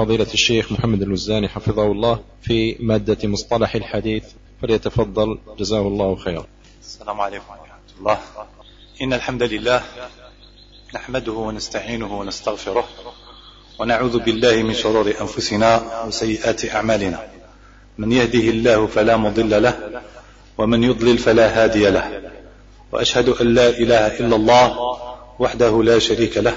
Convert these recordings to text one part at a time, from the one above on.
فضيلة الشيخ محمد الوزاني حفظه الله في مادة مصطلح الحديث فليتفضل. جزاه الله خيرا. السلام عليكم ورحمة الله. إن الحمد لله نحمده ونستعينه ونستغفره ونعوذ بالله من شرور أنفسنا وسيئات أعمالنا. من يهده الله فلا مضل له ومن يضلل فلا هادي له. وأشهد أن لا إله إلا الله وحده لا شريك له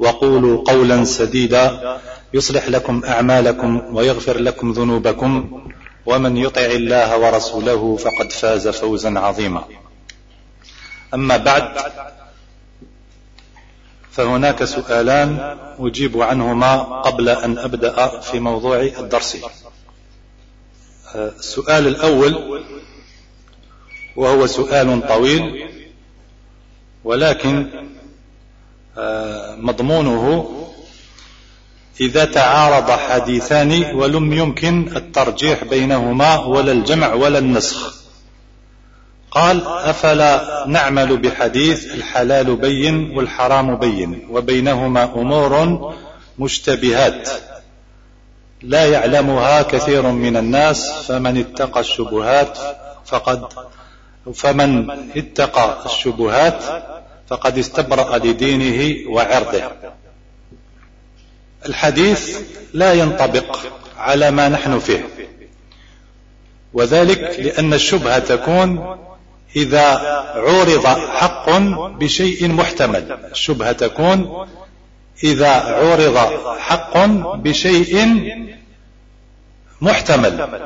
وقولوا قولا سديدا. يصلح لكم أعمالكم ويغفر لكم ذنوبكم. ومن يطع الله ورسوله فقد فاز فوزا عظيما. أما بعد فهناك سؤالان أجيب عنهما قبل أن أبدأ في موضوع الدرس. السؤال الأول وهو سؤال طويل ولكن مضمونه إذا تعارض حديثان ولم يمكن الترجيح بينهما ولا الجمع ولا النسخ. قال أفلا نعمل بحديث الحلال بين والحرام بين وبينهما أمور مشتبهات. لا يعلمها كثير من الناس فمن اتقى الشبهات فقد فمن اتقى الشبهات فقد استبرأ لدينه وعرضه. الحديث لا ينطبق على ما نحن فيه. وذلك لأن الشبهة تكون إذا عورض حق بشيء محتمل. الشبهة تكون إذا عورض حق بشيء محتمل.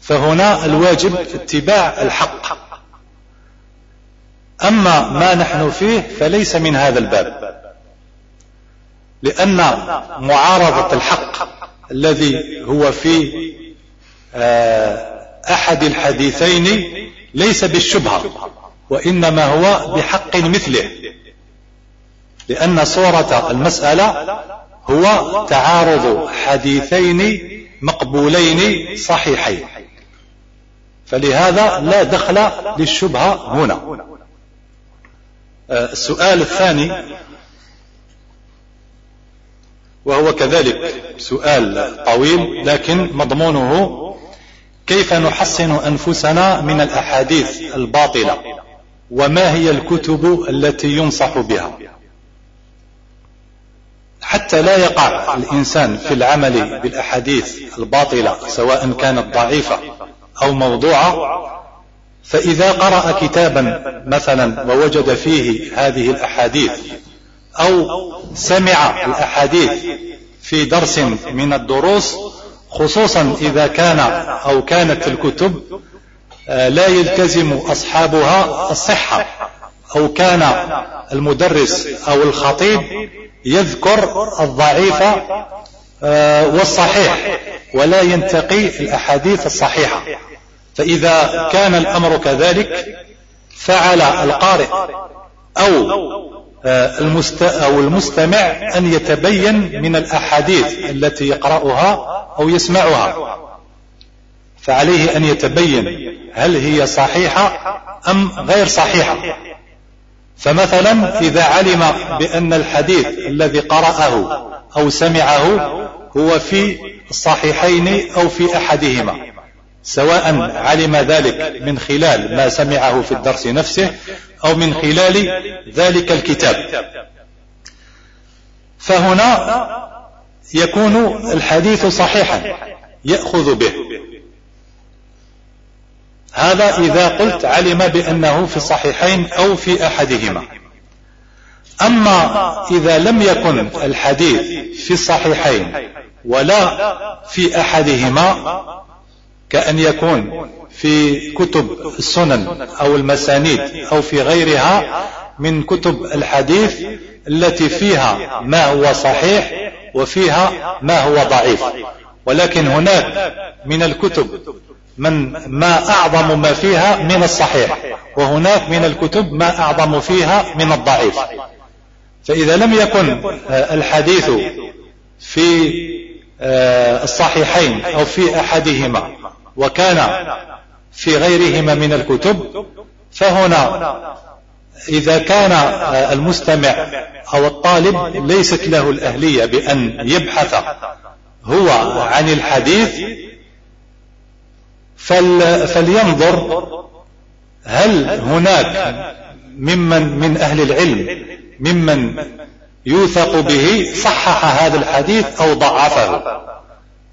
فهنا الواجب اتباع الحق. أما ما نحن فيه فليس من هذا الباب. لأن معارضة الحق الذي هو في أحد الحديثين ليس بالشبهة وإنما هو بحق مثله. لأن صورة المسألة هو تعارض حديثين مقبولين صحيحين. فلهذا لا دخل للشبهة هنا. السؤال الثاني وهو كذلك سؤال طويل لكن مضمونه كيف نحصن أنفسنا من الأحاديث الباطلة؟ وما هي الكتب التي ينصح بها؟ حتى لا يقع الإنسان في العمل بالأحاديث الباطلة سواء كانت ضعيفة أو موضوعة فإذا قرأ كتابا مثلا ووجد فيه هذه الأحاديث أو سمع الأحاديث في درس من الدروس خصوصا إذا كان أو كانت الكتب لا يلتزم أصحابها الصحة أو كان المدرس أو الخطيب يذكر الضعيف والصحيح ولا ينتقي الأحاديث الصحيحة. فإذا كان الأمر كذلك فعل القارئ أو أو المستمع أن يتبين من الأحاديث التي يقرأها أو يسمعها. فعليه أن يتبين هل هي صحيحة أم غير صحيحة. فمثلا إذا علم بأن الحديث الذي قرأه أو سمعه هو في الصحيحين أو في أحدهما. سواء علم ذلك من خلال ما سمعه في الدرس نفسه أو من خلال ذلك الكتاب. فهنا يكون الحديث صحيحا يأخذ به. هذا إذا قلت علم بأنه في الصحيحين أو في أحدهما. أما إذا لم يكن الحديث في الصحيحين ولا في أحدهما كأن يكون في كتب السنن أو المسانيد أو في غيرها من كتب الحديث التي فيها ما هو صحيح وفيها ما هو ضعيف. ولكن هناك من الكتب من ما أعظم ما فيها من الصحيح وهناك من الكتب ما أعظم فيها من الضعيف. فإذا لم يكن الحديث في الصحيحين أو في أحدهما وكان في غيرهما من الكتب فهنا إذا كان المستمع أو الطالب ليست له الأهلية بأن يبحث هو عن الحديث فلينظر هل هناك ممن من أهل العلم ممن يوثق به صحح هذا الحديث أو ضعفه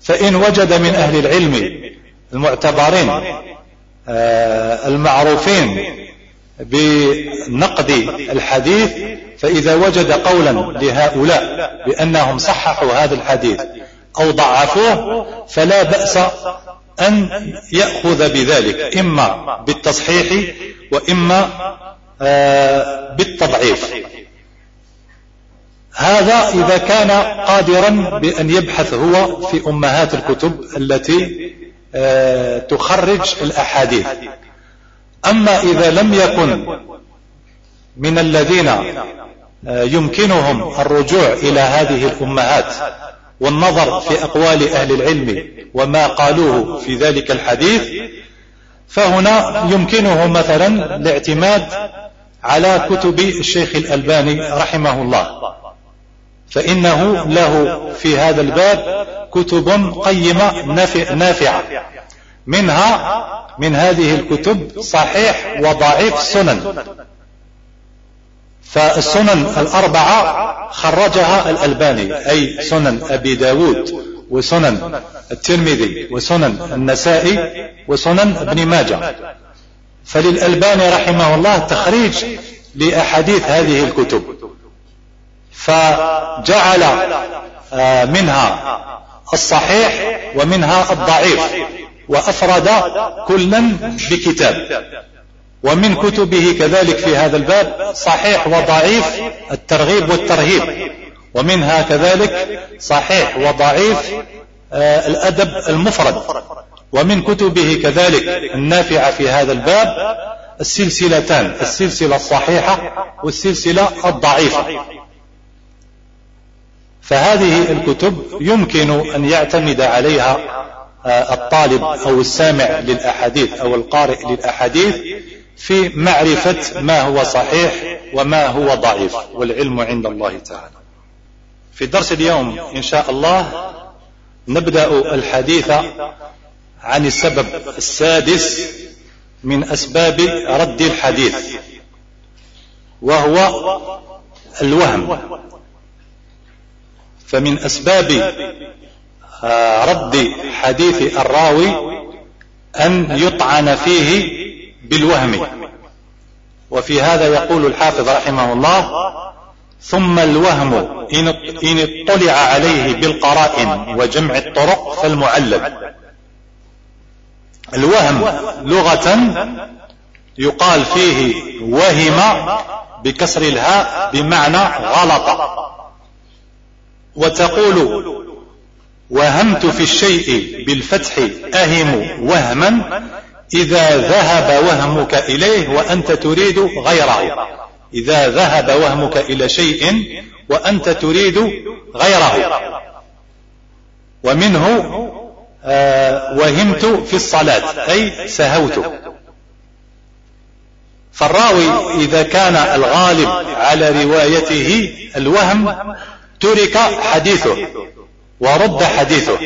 فإن وجد من أهل العلم المعتبرين آه، المعروفين بنقد الحديث فإذا وجد قولا لهؤلاء بأنهم صححوا هذا الحديث أو ضعفوه فلا بأس أن يأخذ بذلك إما بالتصحيح وإما آه، بالتضعيف. هذا إذا كان قادرا بأن يبحث هو في أمهات الكتب التي تخرج الأحاديث. أما إذا لم يكن من الذين آه، يمكنهم الرجوع إلى هذه الأمهات والنظر في أقوال أهل العلم وما قالوه في ذلك الحديث فهنا يمكنه مثلا الاعتماد على كتب الشيخ الألباني رحمه الله. فإنه له في هذا الباب كتب قيمة نافعة. منها من هذه الكتب صحيح وضعيف سنن. فالسنن الأربعة خرجها الألباني أي سنن أبي داود وسنن الترمذي وسنن النسائي وسنن ابن ماجه. فللألباني رحمه الله تخريج لأحاديث هذه الكتب. فجعل آه، منها الصحيح ومنها الضعيف وأفرد كلا بكتاب. ومن كتبه كذلك في هذا الباب صحيح وضعيف الترغيب والترهيب. ومنها كذلك صحيح وضعيف آه، الأدب المفرد. ومن كتبه كذلك النافعة في هذا الباب السلسلتان السلسلة الصحيحة والسلسلة الضعيفة. فهذه الكتب يمكن أن يعتمد عليها آه، الطالب أو السامع للأحاديث أو القارئ للأحاديث في معرفة ما هو صحيح وما هو ضعيف والعلم عند الله تعالى. في درس اليوم إن شاء الله نبدأ الحديث عن السبب السادس من أسباب رد الحديث وهو الوهم. فمن أسباب آه، رد حديث الراوي أن يطعن فيه بالوهم. وفي هذا يقول الحافظ رحمه الله ثم الوهم إن اطلع عليه بالقرائن وجمع الطرق فالمعلل. الوهم لغة يقال فيه وهم بكسر الهاء بمعنى غلط. وتقول وهمت في الشيء بالفتح أهم وهما إذا ذهب وهمك إليه وأنت تريد غيره. إذا ذهب وهمك إلى شيء وأنت تريد غيره. ومنه آه وهمت في الصلاة أي سهوت. فالراوي إذا كان الغالب على روايته الوهم ترك حديثه ورد حديثه.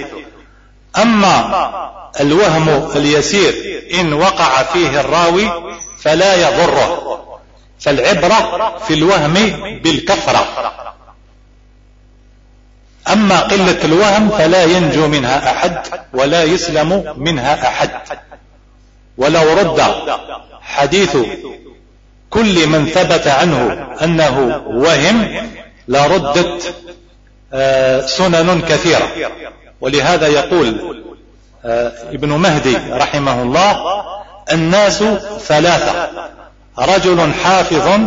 أما الوهم اليسير إن وقع فيه الراوي فلا يضره فالعبرة في الوهم بالكثرة أما قلة الوهم فلا ينجو منها أحد ولا يسلم منها أحد. ولو رد حديث كل من ثبت عنه أنه وهم لردت آه، سنن كثيرة. ولهذا يقول آه، ابن مهدي رحمه الله الناس ثلاثة رجل حافظ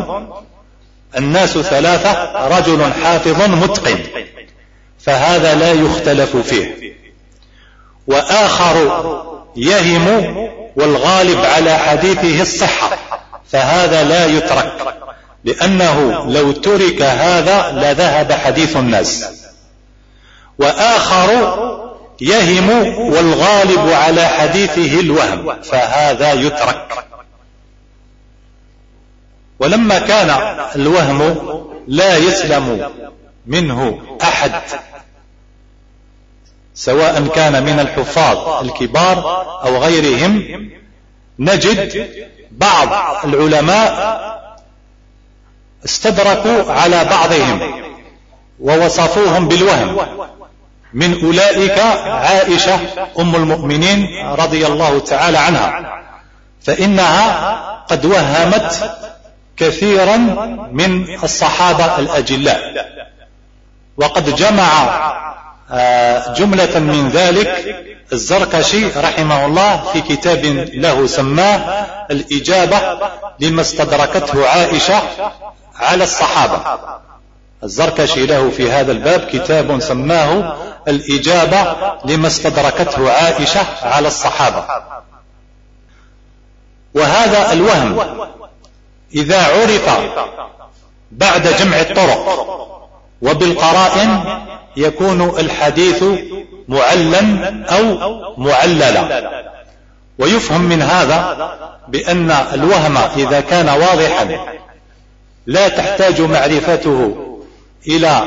الناس ثلاثة رجل حافظ متقن فهذا لا يختلف فيه. وآخر يهم والغالب على حديثه الصحة فهذا لا يترك. لأنه لو ترك هذا لذهب حديث الناس. وآخر يهم والغالب على حديثه الوهم فهذا يترك. ولما كان الوهم لا يسلم منه أحد سواء كان من الحفاظ الكبار أو غيرهم نجد بعض العلماء استدركوا على بعضهم ووصفوهم بالوهم. من أولئك عائشة أم المؤمنين رضي الله تعالى عنها. فإنها قد وهمت كثيرا من الصحابة الأجلاء. وقد جمع آه، جملة من ذلك الزركشي رحمه الله في كتاب له سماه الإجابة لما استدركته عائشة على الصحابة. الزركشي له في هذا الباب كتاب سماه الإجابة لما استدركته عائشة على الصحابة. وهذا الوهم إذا عرف بعد جمع الطرق وبالقرائن يكون الحديث معلا أو معللا. ويفهم من هذا بأن الوهم إذا كان واضحا لا تحتاج معرفته إلى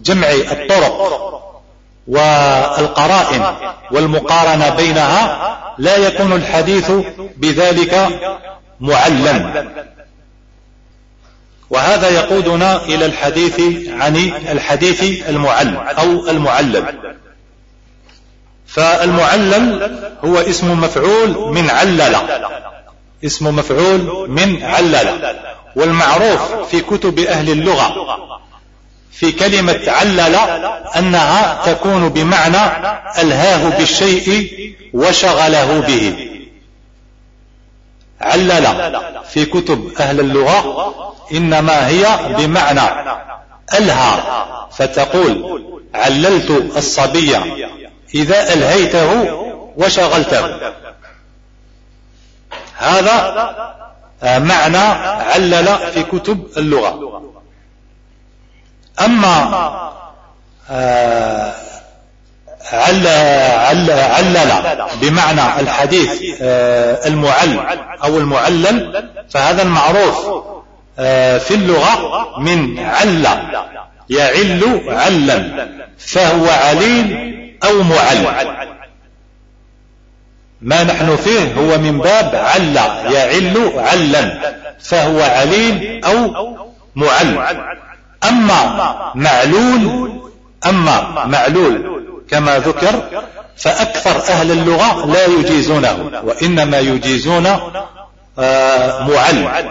جمع الطرق والقرائن والمقارنة بينها لا يكون الحديث بذلك معلا وهذا يقودنا إلى الحديث عن الحديث المعلل أو المعلل فالمعلل هو اسم مفعول من علل. اسم مفعول من علل. والمعروف في كتب أهل اللغة في كلمة علل أنها تكون بمعنى ألهاه بالشيء وشغله به. علل في كتب أهل اللغة إنما هي بمعنى ألهى فتقول عللت الصبي إذا ألهيته وشغلته. هذا معنى علل في كتب اللغة. أما آه، علل بمعنى الحديث آه، المعل أو المعلل فهذا المعروف آه، في اللغة من عل يعل علا فهو عليل أو معل. ما نحن فيه هو من باب عل يعل علا فهو عليل أو معل. أما معلول أما معلول كما ذكر فأكثر أهل اللغة لا يجيزونه وإنما يجيزون آه، معل.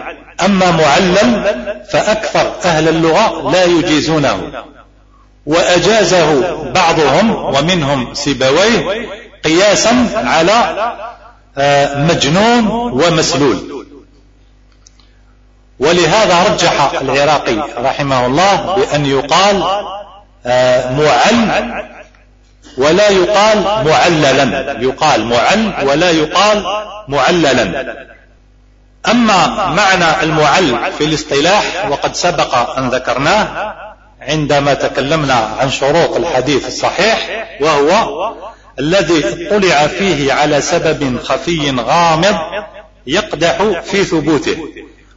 أما معلل فأكثر أهل اللغة لا يجيزونه. وأجازه بعضهم ومنهم سيبويه قياسا على آه، مجنون ومسلول. ولهذا رجح العراقي رحمه الله بأن يقال آه، معل ولا يقال معللا. يقال معل ولا يقال معللا. أما معنى المعل في الاصطلاح وقد سبق أن ذكرناه عندما تكلمنا عن شروط الحديث الصحيح وهو الذي اطلع فيه على سبب خفي غامض يقدح في ثبوته.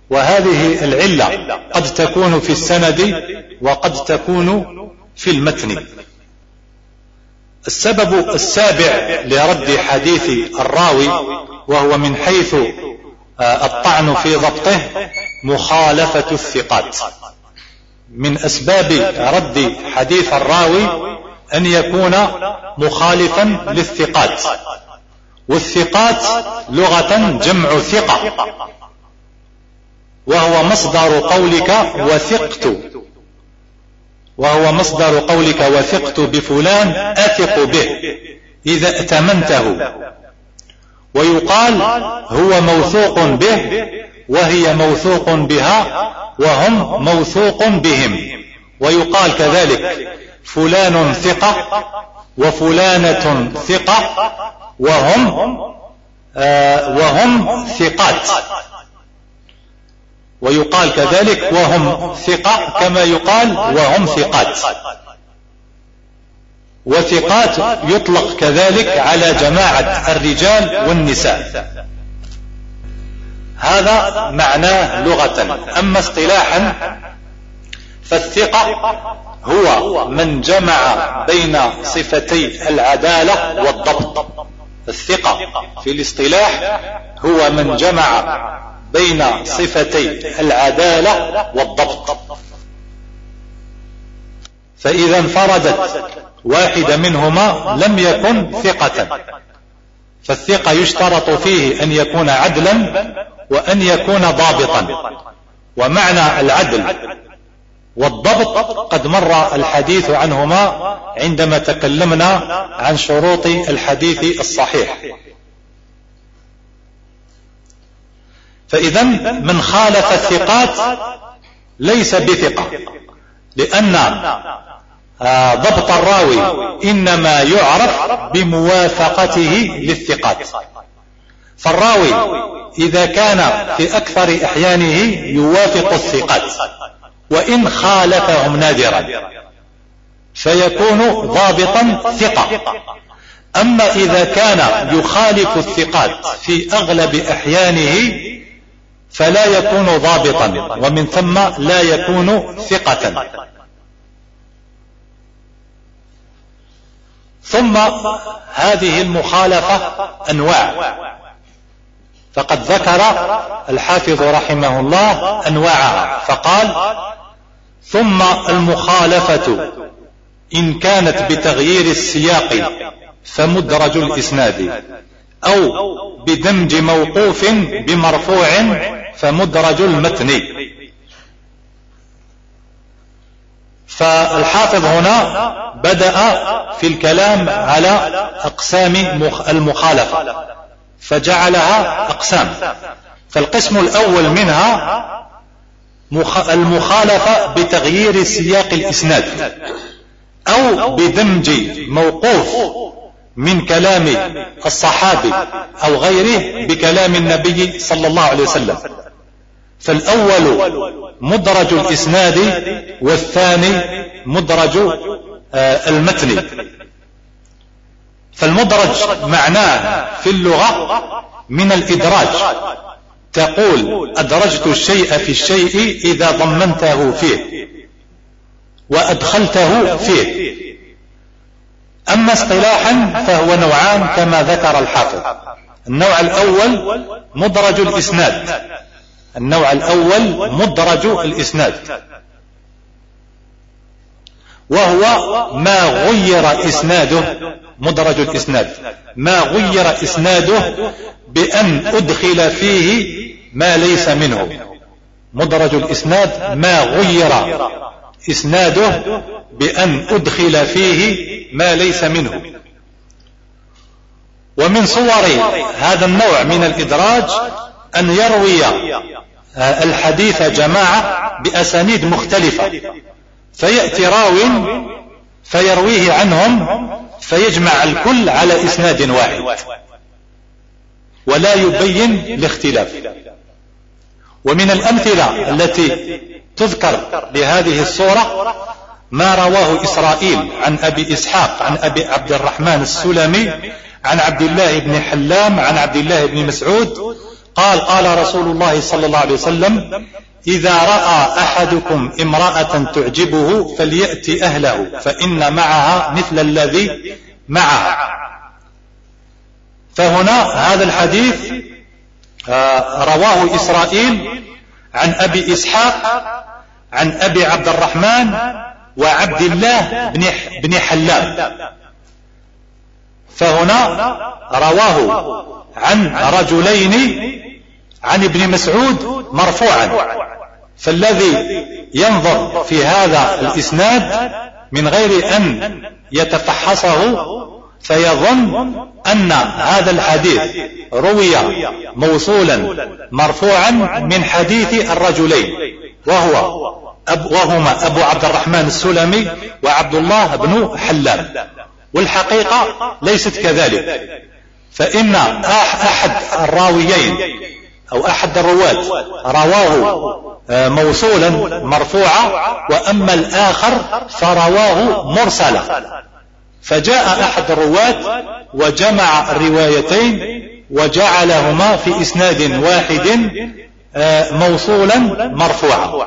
وهذه العلة قد تكون في السند وقد تكون في المتن. السبب السابع لرد حديث الراوي وهو من حيث آه، الطعن في ضبطه مخالفة الثقات. من أسباب رد حديث الراوي أن يكون مخالفا للثقات. والثقات لغة جمع ثقة. وهو مصدر قولك وثقت. وهو مصدر قولك وثقت بفلان أثق به إذا ائتمنته. ويقال هو موثوق به وهي موثوق بها وهم موثوق بهم. ويقال كذلك فلان ثقة وفلانة ثقة وهم آه وهم ثقات. ويقال كذلك وهم ثقة كما يقال وهم ثقات. وثقات يطلق كذلك على جماعة الرجال والنساء. هذا معناه لغة. أما اصطلاحا فالثقة هو من جمع بين صفتي العدالة والضبط. الثقة في الاصطلاح هو من جمع بين صفتي العدالة والضبط. فإذا انفردت واحدة منهما لم يكن ثقة. فالثقة يشترط فيه أن يكون عدلا وأن يكون ضابطا. ومعنى العدل والضبط قد مر الحديث عنهما عندما تكلمنا عن شروط الحديث الصحيح. فإذا من خالف الثقات ليس بثقة لأن آه، ضبط الراوي إنما يعرف بموافقته للثقات. فالراوي إذا كان في أكثر إحيانه يوافق الثقات. وإن خالفهم نادرا. فيكون ضابطا ثقة. أما إذا كان يخالف الثقات في أغلب أحيانه فلا يكون ضابطا ومن ثم لا يكون ثقة. ثم هذه المخالفة أنواع. فقد ذكر الحافظ رحمه الله أنواعها. فقال ثم المخالفة. إن كانت بتغيير السياق فمدرج الإسناد. أو بدمج موقوف بمرفوع فمدرج المتن. فالحافظ هنا بدأ في الكلام على أقسام المخالفة فجعلها أقسام. فالقسم الأول منها المخالفة بتغيير سياق الإسناد أو بدمج موقوف من كلام الصحابي أو غيره بكلام النبي صلى الله عليه وسلم. فالأول مدرج الإسناد والثاني مدرج آه، المتن. فالمدرج معناه في اللغة من الإدراج. تقول أدرجت الشيء في الشيء إذا ضمنته فيه وأدخلته فيه. أما اصطلاحا فهو نوعان كما ذكر الحافظ. النوع الأول مدرج الإسناد. النوع الأول مدرج الإسناد. وهو ما غير إسناده مدرج الإسناد ما غير إسناده بأن أدخل فيه ما ليس منه. مدرج الإسناد ما غير إسناده بأن أدخل فيه ما ليس منه. ومن صور هذا النوع من الإدراج أن يروي الحديث جماعة بأسانيد مختلفة. فيأتي راو فيرويه عنهم فيجمع الكل على إسناد واحد. ولا يبين الاختلاف. ومن الأمثلة التي تذكر بهذه الصورة ما رواه إسرائيل عن أبي إسحاق عن أبي عبد الرحمن السلمي عن عبد الله بن حلام عن عبد الله بن مسعود قال قال رسول الله صلى الله عليه وسلم إذا رأى أحدكم امرأة تعجبه فليأتي أهله فإن معها مثل الذي معها فهنا هذا الحديث آه، رواه إسرائيل عن أبي إسحاق عن أبي عبد الرحمن وعبد الله بن حلام. فهنا رواه عن رجلين عن ابن مسعود مرفوعا. فالذي ينظر في هذا الإسناد من غير أن يتفحصه فيظن أن هذا الحديث روي موصولا مرفوعا من حديث الرجلين وهو أب وهما أبو عبد الرحمن السلمي وعبد الله بن حلام. والحقيقة ليست كذلك فإن أحد الراويين أو أحد الرواة رواه آه، موصولا مرفوعا وأما الآخر فرواه مرسلا. فجاء أحد الرواة وجمع الروايتين وجعلهما في إسناد واحد آه، موصولا مرفوعا.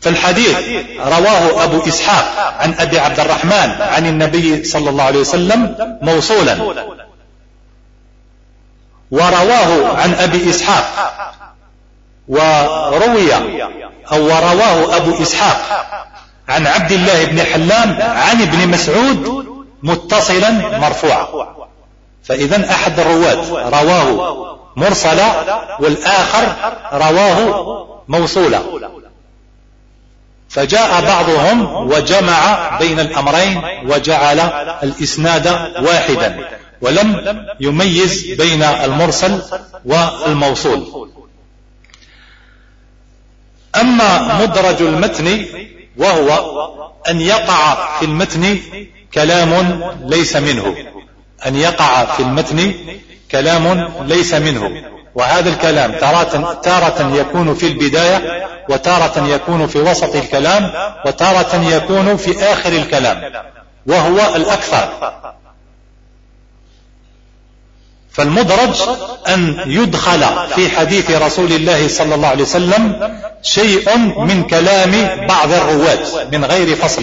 فالحديث رواه أبو إسحاق عن أبي عبد الرحمن عن النبي صلى الله عليه وسلم موصولا. ورواه عن أبي إسحاق. وروي أو ورواه أبو إسحاق عن عبد الله بن حلام عن ابن مسعود متصلا مرفوعا. فإذا أحد الرواة رواه مرسلا والآخر رواه موصولا. فجاء بعضهم وجمع بين الأمرين وجعل الإسناد واحدا. ولم يميز بين المرسل والموصول. أما مدرج المتن وهو أن يقع في المتن كلام ليس منه. أن يقع في المتن كلام ليس منه. وهذا الكلام تارة, تارة يكون في البداية وتارة يكون في وسط الكلام وتارة يكون في آخر الكلام. وهو الأكثر. فالمدرج أن يدخل في حديث رسول الله صلى الله عليه وسلم شيء من كلام بعض الرواة من غير فصل.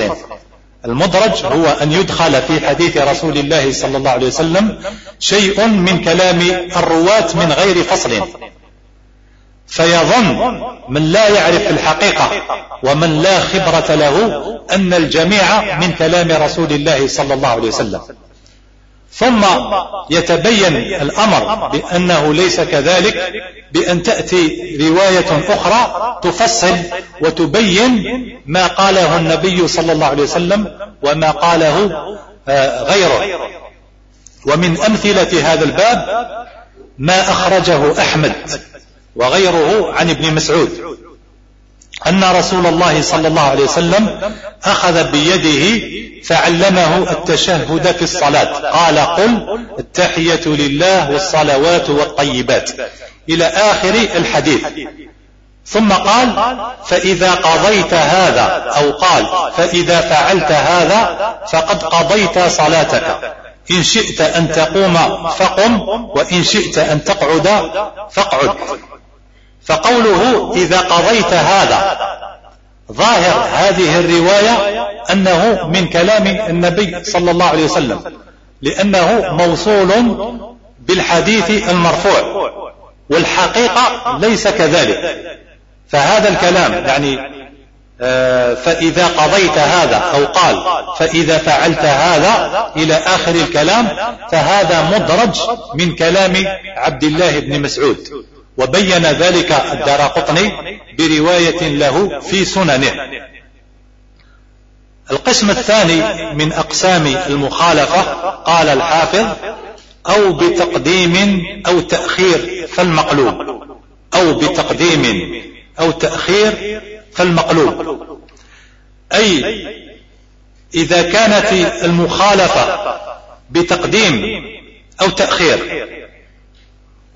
المدرج هو أن يدخل في حديث رسول الله صلى الله عليه وسلم شيء من كلام الرواة من غير فصل. فيظن من لا يعرف الحقيقة ومن لا خبرة له أن الجميع من كلام رسول الله صلى الله عليه وسلم. ثم يتبين الأمر بأنه ليس كذلك بأن تأتي رواية أخرى تفصل وتبين ما قاله النبي صلى الله عليه وسلم وما قاله آه، غيره. ومن أمثلة هذا الباب ما أخرجه أحمد وغيره عن ابن مسعود. أن رسول الله صلى الله عليه وسلم أخذ بيده فعلمه التشهد في الصلاة. قال قل التحية لله والصلوات والطيبات. إلى آخر الحديث. ثم قال فإذا قضيت هذا أو قال فإذا فعلت هذا فقد قضيت صلاتك. إن شئت أن تقوم فقم وإن شئت أن تقعد فاقعد. فقوله إذا قضيت هذا. ظاهر هذه الرواية أنه من كلام النبي صلى الله عليه وسلم لأنه موصول بالحديث المرفوع والحقيقة ليس كذلك. فهذا الكلام يعني آه، فإذا قضيت هذا أو قال فإذا فعلت هذا إلى آخر الكلام فهذا مدرج من كلام عبد الله بن مسعود. وبين ذلك الدار قطني برواية له في سننه. القسم الثاني من أقسام المخالفة قال الحافظ أو بتقديم أو تأخير فالمقلوب. أو بتقديم أو تأخير فالمقلوب. أي إذا كانت المخالفة بتقديم أو تأخير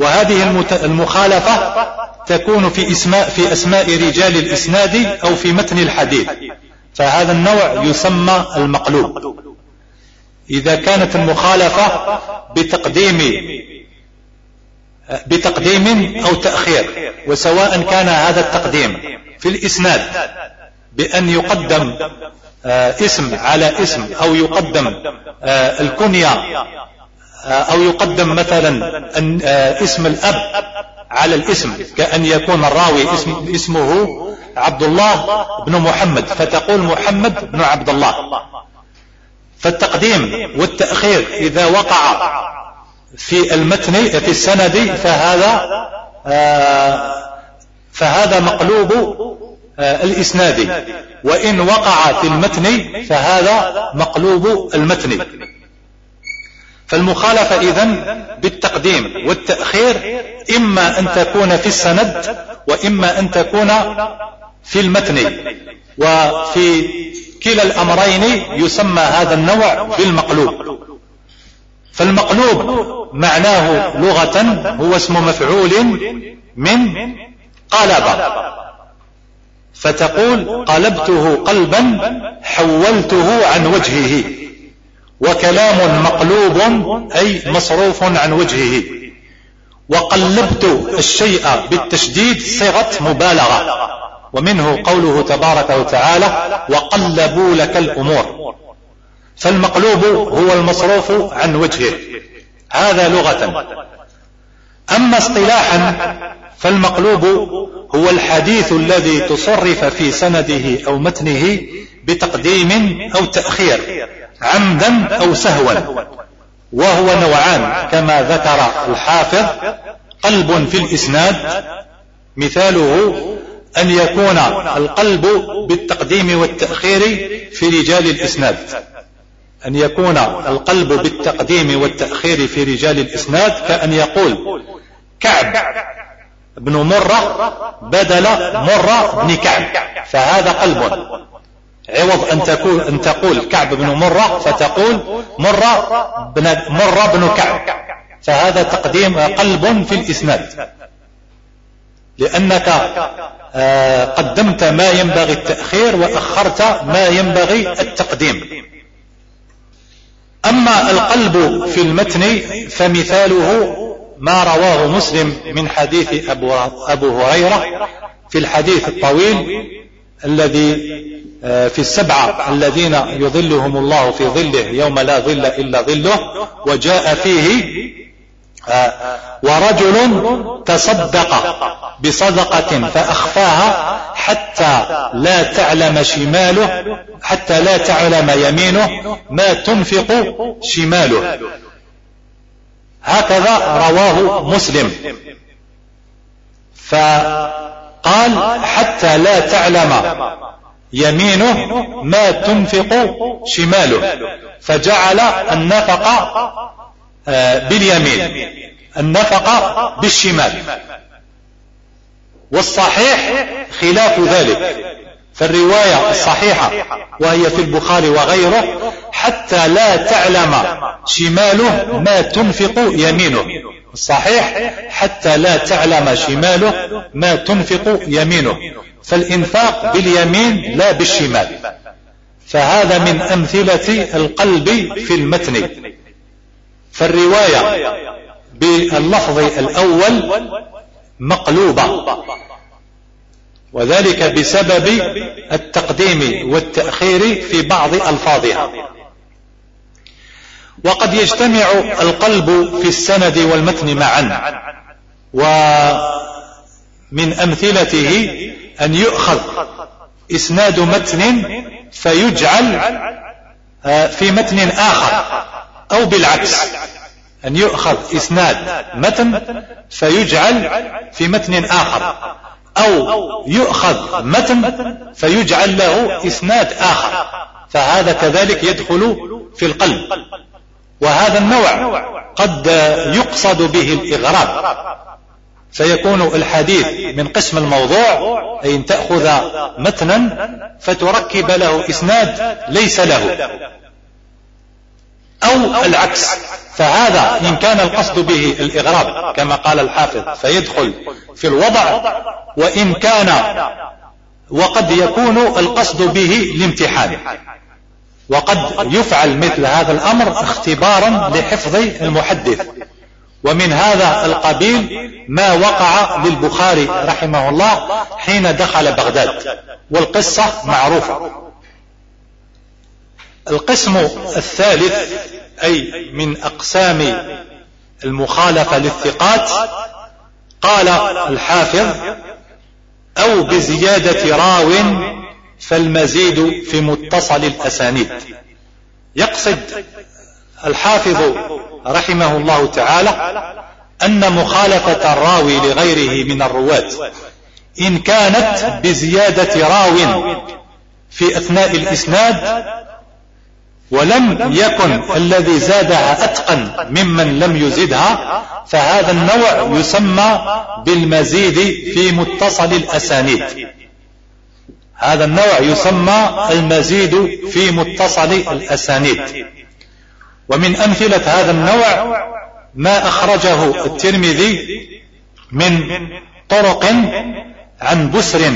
وهذه المخالفة تكون في اسماء في أسماء رجال الإسناد أو في متن الحديث. فهذا النوع يسمى المقلوب. إذا كانت المخالفة بتقديم بتقديم أو تأخير وسواء كان هذا التقديم في الإسناد بأن يقدم آه، اسم على اسم أو يقدم آه، الكنية أو يقدم مثلا آه، اسم الأب على الاسم كأن يكون الراوي اسم اسمه عبد الله بن محمد فتقول محمد بن عبد الله فالتقديم والتأخير إذا وقع في المتن في السند فهذا آه، فهذا مقلوب آه، الإسنادي وإن وقع في المتن فهذا مقلوب المتن. فالمخالفة إذن بالتقديم والتأخير إما أن تكون في السند وإما أن تكون في المتن. وفي كلا الأمرين يسمى هذا النوع بالمقلوب. فالمقلوب معناه لغة هو اسم مفعول من قلب. فتقول قلبته قلبا حولته عن وجهه. وكلام مقلوب أي مصروف عن وجهه. وقلبت الشيء بالتشديد صيغة مبالغة. ومنه قوله تبارك وتعالى وقلبوا لك الأمور فالمقلوب هو المصروف عن وجهه. هذا لغة. أما اصطلاحا فالمقلوب هو الحديث الذي تصرف في سنده أو متنه بتقديم أو تأخير. عمدا أو سهوا. وهو نوعان كما ذكر الحافظ قلب في الإسناد. مثاله أن يكون القلب بالتقديم والتأخير في رجال الإسناد. أن يكون القلب بالتقديم والتأخير في رجال الإسناد كأن يقول كعب بن مرة بدل مرة بن كعب. فهذا قلب. عوض أن تقول, أن تقول كعب بن مرة فتقول مرة بن, مرة بن كعب. فهذا تقديم قلب في الإسناد. لأنك آه، قدمت ما ينبغي التأخير وأخرت ما ينبغي التقديم. أما القلب في المتن فمثاله ما رواه مسلم من حديث أبو, هريرة في الحديث الطويل الذي في السبعة الذين يظلهم الله في ظله يوم لا ظل إلا ظله وجاء فيه آه، ورجل تصدق بصدقة فأخفاها حتى لا تعلم شماله حتى لا تعلم يمينه ما تنفق شماله. هكذا رواه مسلم. فقال حتى لا تعلم يمينه ما تنفق شماله. فجعل النفقة آه، باليمين النفقة بالشمال. والصحيح خلاف ذلك. فالرواية الصحيحة وهي في البخاري وغيره حتى لا تعلم شماله ما تنفق يمينه. الصحيح حتى لا تعلم شماله ما تنفق يمينه. فالإنفاق باليمين لا بالشمال. فهذا من أمثلة القلب في المتن. فالرواية باللفظ الأول مقلوبة. وذلك بسبب التقديم والتأخير في بعض ألفاظها. وقد يجتمع القلب في السند والمتن معا. ومن أمثلته أن يؤخذ إسناد متن فيجعل آه، في متن آخر أو بالعكس أن يؤخذ إسناد متن فيجعل في متن آخر أو يؤخذ متن فيجعل له إسناد آخر فهذا كذلك يدخل في القلب. وهذا النوع قد يقصد به الإغراب. فيكون الحديث من قسم الموضوع أي أن تأخذ متنا فتركب له إسناد ليس له. أو العكس فهذا إن كان القصد به الإغراب كما قال الحافظ فيدخل في الوضع وإن كان وقد يكون القصد به الامتحان. وقد يفعل مثل هذا الأمر اختبارا لحفظ المحدث. ومن هذا القبيل ما وقع للبخاري رحمه الله حين دخل بغداد. والقصة معروفة. القسم الثالث أي من أقسام المخالفة للثقات قال الحافظ أو بزيادة راو فالمزيد في متصل الأسانيد. يقصد الحافظ رحمه الله تعالى أن مخالفة الراوي لغيره من الرواة إن كانت بزيادة راو في أثناء الإسناد ولم يكن الذي زادها أتقن ممن لم يزدها فهذا النوع يسمى بالمزيد في متصل الأسانيد. هذا النوع يسمى المزيد في متصل الأسانيد. ومن أمثلة هذا النوع ما أخرجه الترمذي من طرق عن بسر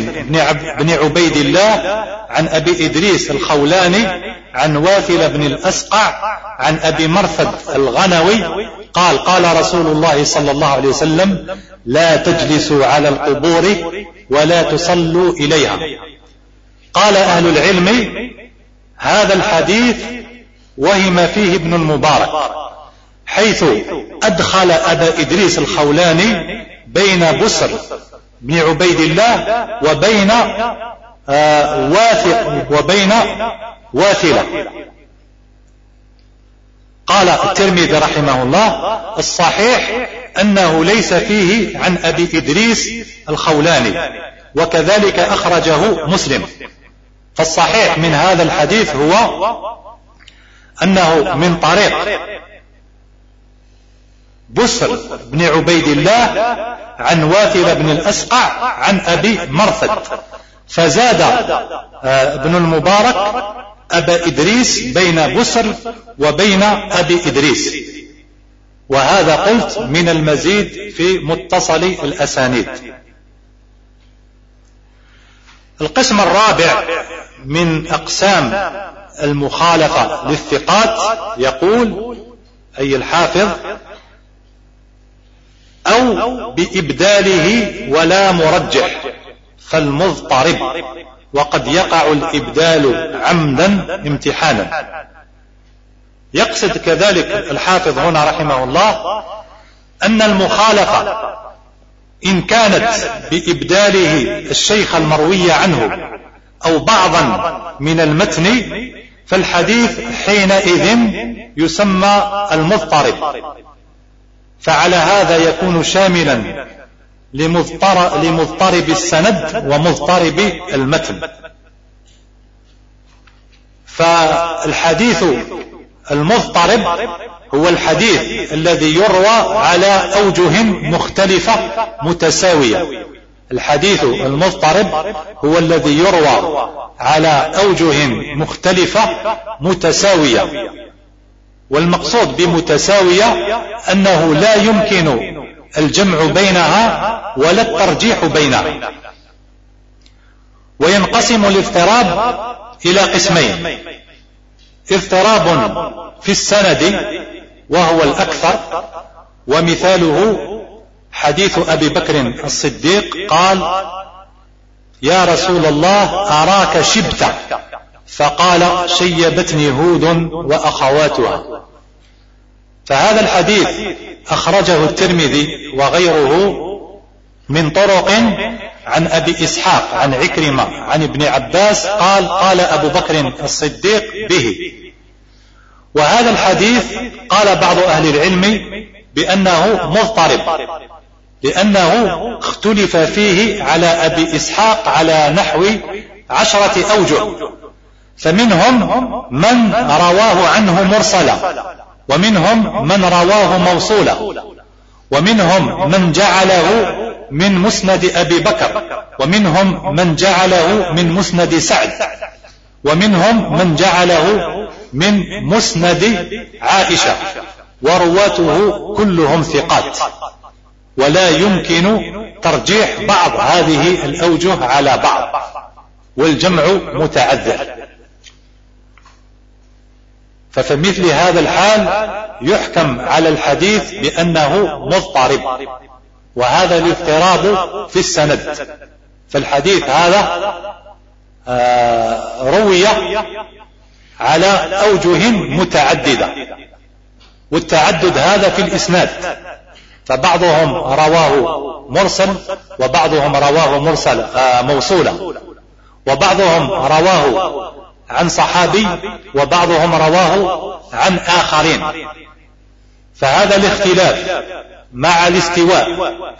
بن عبيد الله عن أبي إدريس الخولاني عن واثل بن الأسقع عن أبي مرثد الغنوي قال قال رسول الله صلى الله عليه وسلم لا تجلسوا على القبور ولا تصلوا إليها. قال أهل العلم هذا الحديث وهم فيه ابن المبارك حيث أدخل أبا إدريس الخولاني بين بسر بن عبيد الله وبين آه واثق وبين واثلة. قال الترمذي رحمه الله الصحيح أنه ليس فيه عن أبي إدريس الخولاني وكذلك أخرجه مسلم. فالصحيح من هذا الحديث هو أنه من طريق بسر بن عبيد الله عن واثل بن الأسقع عن أبي مرثد. فزاد آه، ابن المبارك أبا إدريس بين بسر وبين أبي إدريس. وهذا قلت من المزيد في متصل الأسانيد. القسم الرابع من أقسام المخالفة للثقات يقول أي الحافظ أو بإبداله ولا مرجح فالمضطرب وقد يقع الإبدال عمدا امتحانا. يقصد كذلك الحافظ هنا رحمه الله أن المخالفة إن كانت بإبداله الشيخ المروي عنه أو بعضا من المتن فالحديث حينئذ يسمى المضطرب. فعلى هذا يكون شاملا لمضطرب السند ومضطرب المتن. فالحديث المضطرب هو الحديث الذي يروى على أوجه مختلفة متساوية. الحديث المضطرب هو الذي يروى على أوجه مختلفة متساوية. والمقصود بمتساوية أنه لا يمكن الجمع بينها ولا الترجيح بينها. وينقسم الاضطراب إلى قسمين. اضطراب في السند وهو الأكثر ومثاله حديث أبي بكر الصديق قال يا رسول الله أراك شبت. فقال شيبتني هود وأخواتها. فهذا الحديث أخرجه الترمذي وغيره من طرق عن أبي إسحاق عن عكرمة عن ابن عباس قال قال أبو بكر الصديق به. وهذا الحديث قال بعض أهل العلم بأنه مضطرب. لأنه اختلف فيه على أبي إسحاق على نحو عشرة أوجه. فمنهم من رواه عنه مرسلا ومنهم من رواه موصولا ومنهم من جعله من مسند أبي بكر ومنهم من جعله من مسند سعد ومنهم من جعله من مسند عائشة ورواته كلهم ثقات. ولا يمكن ترجيح بعض هذه الأوجه على بعض. والجمع متعذر ففي مثل هذا الحال يحكم على الحديث بأنه مضطرب. وهذا الاضطراب في السند. فالحديث هذا آه، روي على أوجه متعددة. والتعدد هذا في الإسناد. فبعضهم رواه مرسل وبعضهم رواه مرسل آه، موصولا. وبعضهم رواه عن صحابي وبعضهم رواه عن آخرين. فهذا الاختلاف مع الاستواء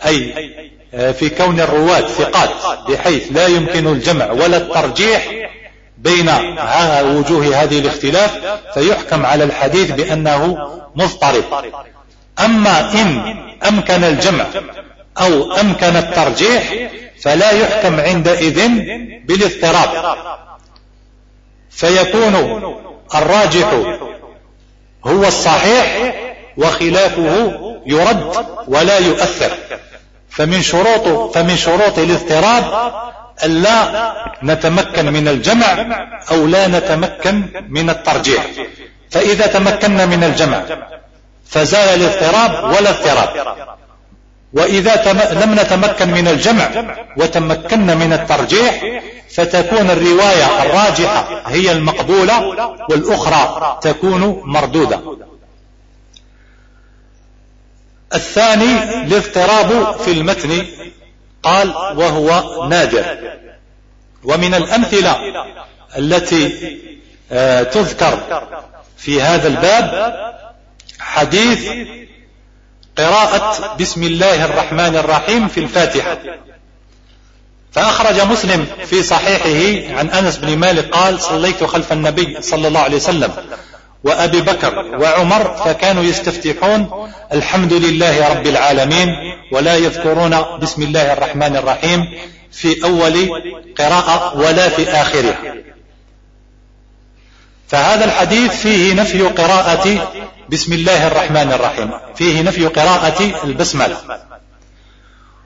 أي آه، في كون الرواة ثقات بحيث لا يمكن الجمع ولا الترجيح بين وجوه هذه الاختلاف فيحكم على الحديث بأنه مضطرب. أما إن أمكن الجمع أو أمكن الترجيح فلا يحكم عندئذ بالاضطراب. فيكون الراجح هو الصحيح وخلافه يرد ولا يؤثر. فمن شروط فمن شروط الاضطراب ألا نتمكن من الجمع أو لا نتمكن من الترجيح. فإذا تمكنا من الجمع فزال الاضطراب ولا اضطراب. وإذا لم نتمكن من الجمع وتمكنا من الترجيح فتكون الرواية الراجحة هي المقبولة والأخرى تكون مردودة. الثاني الاضطراب في المتن. قال وهو نادر. ومن الأمثلة التي آه، تذكر في هذا الباب حديث قراءة بسم الله الرحمن الرحيم في الفاتحة. فأخرج مسلم في صحيحه عن أنس بن مالك قال صليت خلف النبي صلى الله عليه وسلم وأبي بكر وعمر فكانوا يستفتحون الحمد لله رب العالمين ولا يذكرون بسم الله الرحمن الرحيم في أول قراءة ولا في آخرها فهذا الحديث فيه نفي قراءة بسم الله الرحمن الرحيم. فيه نفي قراءة البسملة.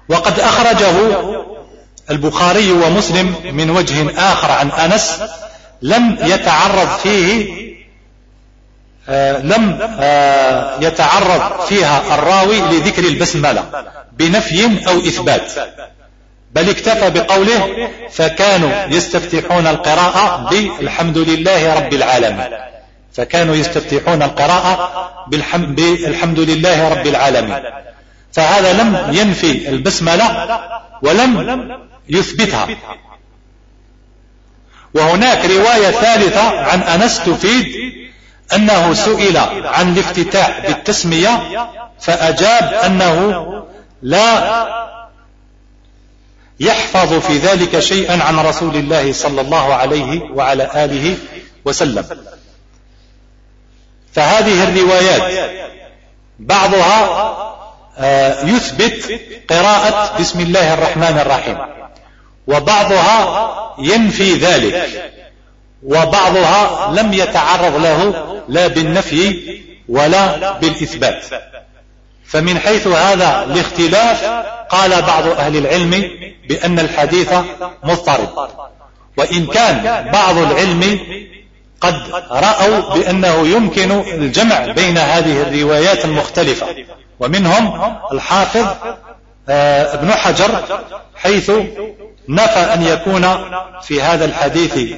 وقد أخرجه البخاري ومسلم من وجه آخر عن أنس لم يتعرض فيه آه لم آه يتعرض فيها الراوي لذكر البسملة بنفي أو إثبات. بل اكتفى بقوله فكانوا يستفتحون القراءة بالحمد لله رب العالمين. فكانوا يستفتحون القراءة بالحمد لله رب العالمين. فهذا لم ينفي البسملة ولم يثبتها. وهناك رواية ثالثة عن أنس تفيد أنه سئل عن الافتتاح بالتسمية فأجاب أنه لا يحفظ في ذلك شيئا عن رسول الله صلى الله عليه وعلى آله وسلم. فهذه الروايات بعضها آه، يثبت قراءة بسم الله الرحمن الرحيم وبعضها ينفي ذلك وبعضها لم يتعرض له لا بالنفي ولا بالإثبات. فمن حيث هذا الاختلاف قال بعض أهل العلم بأن الحديث مضطرب وإن كان بعض العلم قد رأوا بأنه يمكن الجمع بين هذه الروايات المختلفة. ومنهم الحافظ آه، ابن حجر حيث نفى أن يكون في هذا الحديث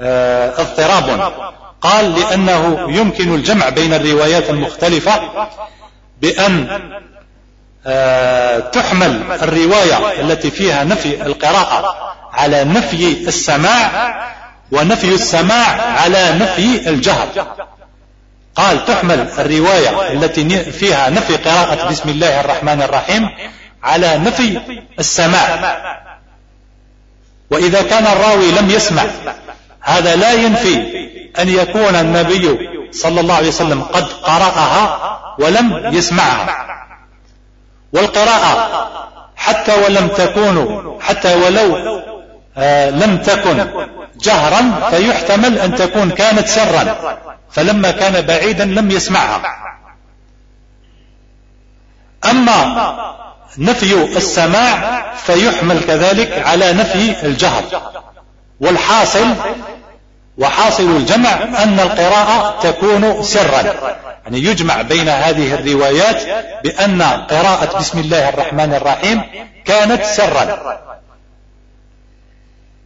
آه، اضطراب. قال لأنه يمكن الجمع بين الروايات المختلفة بأن آه، تحمل الرواية التي فيها نفي القراءة على نفي السماع ونفي السماع على نفي الجهر. قال تحمل الرواية التي فيها نفي قراءة بسم الله الرحمن الرحيم على نفي السماع. وإذا كان الراوي لم يسمع هذا لا ينفي أن يكون النبي صلى الله عليه وسلم قد قرأها ولم يسمعها. والقراءة حتى ولم تكون حتى ولو آه لم تكن جهرا فيحتمل أن تكون كانت سرا فلما كان بعيدا لم يسمعها. أما نفي السماع فيحمل كذلك على نفي الجهر. والحاصل وحاصل الجمع أن القراءة تكون سرا. يعني يجمع بين هذه الروايات بأن قراءة بسم الله الرحمن الرحيم كانت سرا.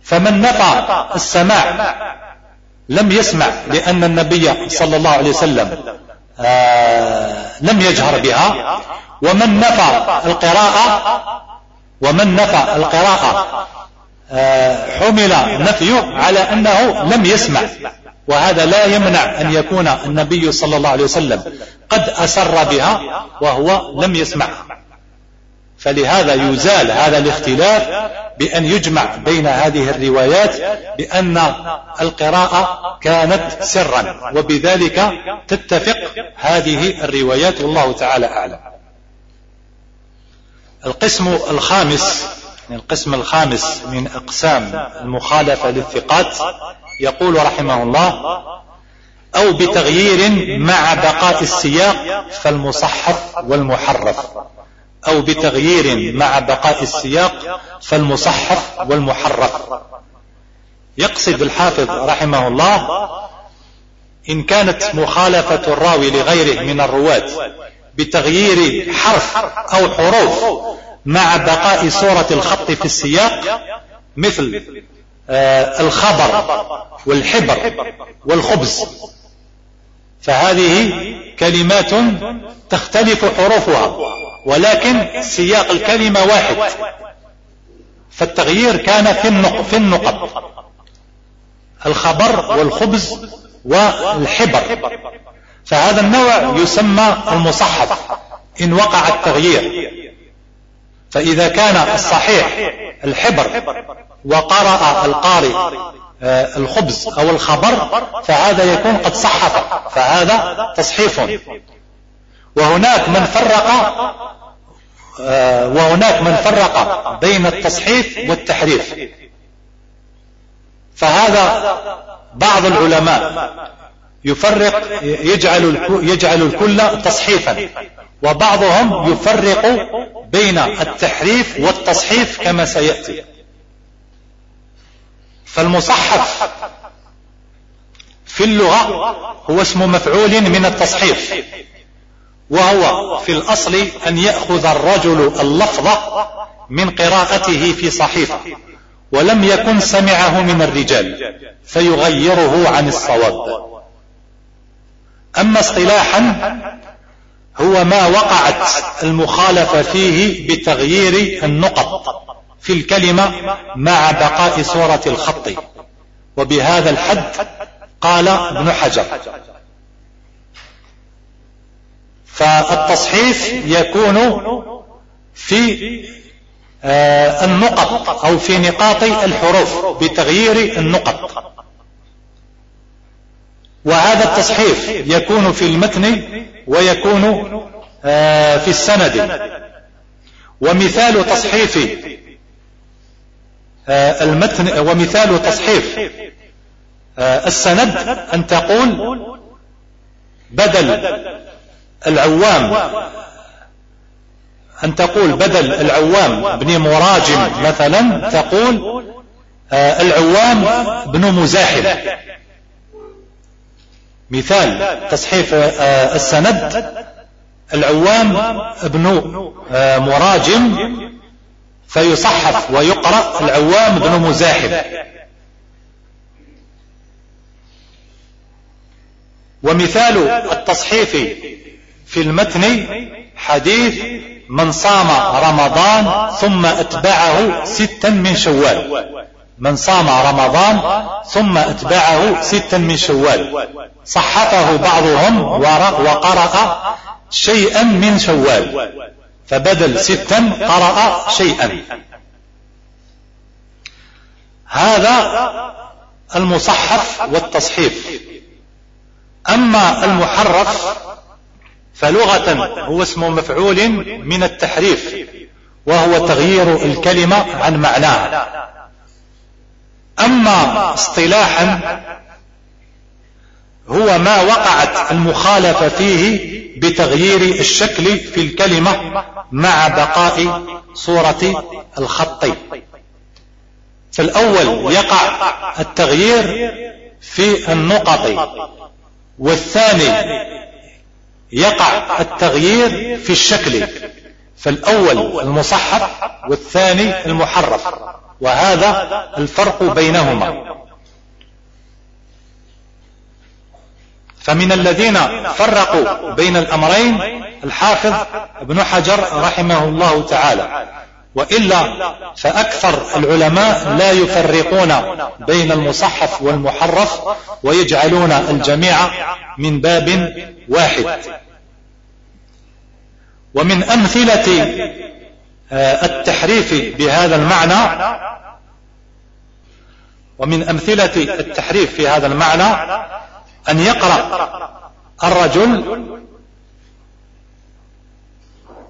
فمن نفى السماع لم يسمع لأن النبي صلى الله عليه وسلم آه لم يجهر بها. ومن نفى القراءة ومن نفى القراءة آه حمل نفيه على أنه لم يسمع. وهذا لا يمنع أن يكون النبي صلى الله عليه وسلم قد أسر بها وهو لم يسمعها فلهذا يزال هذا الاختلاف بأن يجمع بين هذه الروايات بأن القراءة كانت سرا وبذلك تتفق هذه الروايات والله تعالى أعلم. القسم الخامس القسم الخامس من أقسام المخالفة للثقات يقول رحمه الله أو بتغيير مع بقاء السياق فالمصحف والمحرف. أو بتغيير مع بقاء السياق فالمصحف والمحرف. يقصد الحافظ رحمه الله إن كانت مخالفة الراوي لغيره من الرواة بتغيير حرف أو حروف مع بقاء صورة الخط في السياق مثل آه، الخبر والحبر والخبز. فهذه كلمات تختلف حروفها. ولكن سياق الكلمة واحد. فالتغيير كان في النقط, الخبر والخبز والحبر. فهذا النوع يسمى المصحف إن وقع التغيير. فإذا كان الصحيح الحبر وقرأ القارئ آه، الخبز أو الخبر فهذا يكون قد صحف. فهذا تصحيف. وهناك من فرق وهناك من فرق بين التصحيف والتحريف. فهذا بعض العلماء يفرق يجعل يجعل الكل تصحيفا وبعضهم يفرق بين التحريف والتصحيف كما سيأتي. فالمصحف في اللغة هو اسم مفعول من التصحيف. وهو في الأصل أن يأخذ الرجل اللفظ من قراءته في صحيفة ولم يكن سمعه من الرجال فيغيره عن الصواب. أما اصطلاحا هو ما وقعت المخالفة فيه بتغيير النقط في الكلمة مع بقاء صورة الخط. وبهذا الحد قال ابن حجر فالتصحيف يكون في آه، النقط أو في نقاط الحروف بتغيير النقط. وهذا التصحيف يكون في المتن ويكون آه، في السند. ومثال تصحيف آه، المتن ومثال تصحيف السند أن تقول بدل. العوام. أن تقول بدل العوام بن مراجم مثلا تقول آه، العوام بن مزاحم. مثال تصحيف آه، السند العوام بن آه، مراجم فيصحف ويقرأ العوام بن مزاحم. ومثال التصحيف في المتن حديث من صام رمضان ثم أتبعه ستا من شوال. من صام رمضان ثم أتبعه ستا من شوال. صحفه بعضهم وقرأ شيئا من شوال. فبدل ستا قرأ شيئا. هذا المصحف والتصحيف. أما المحرف فلغة هو اسم مفعول من التحريف وهو تغيير الكلمة عن معناها أما اصطلاحا هو ما وقعت المخالفة فيه بتغيير الشكل في الكلمة مع بقاء صورة الخط. فالأول يقع التغيير في النقط والثاني يقع التغيير في الشكل فالأول المصحف والثاني المحرف وهذا الفرق بينهما. فمن الذين فرقوا بين الأمرين الحافظ ابن حجر رحمه الله تعالى. وإلا فأكثر العلماء لا يفرقون بين المصحف والمحرف ويجعلون الجميع من باب واحد. ومن أمثلة آه، التحريف بهذا المعنى ومن أمثلة التحريف في هذا المعنى أن يقرأ الرجل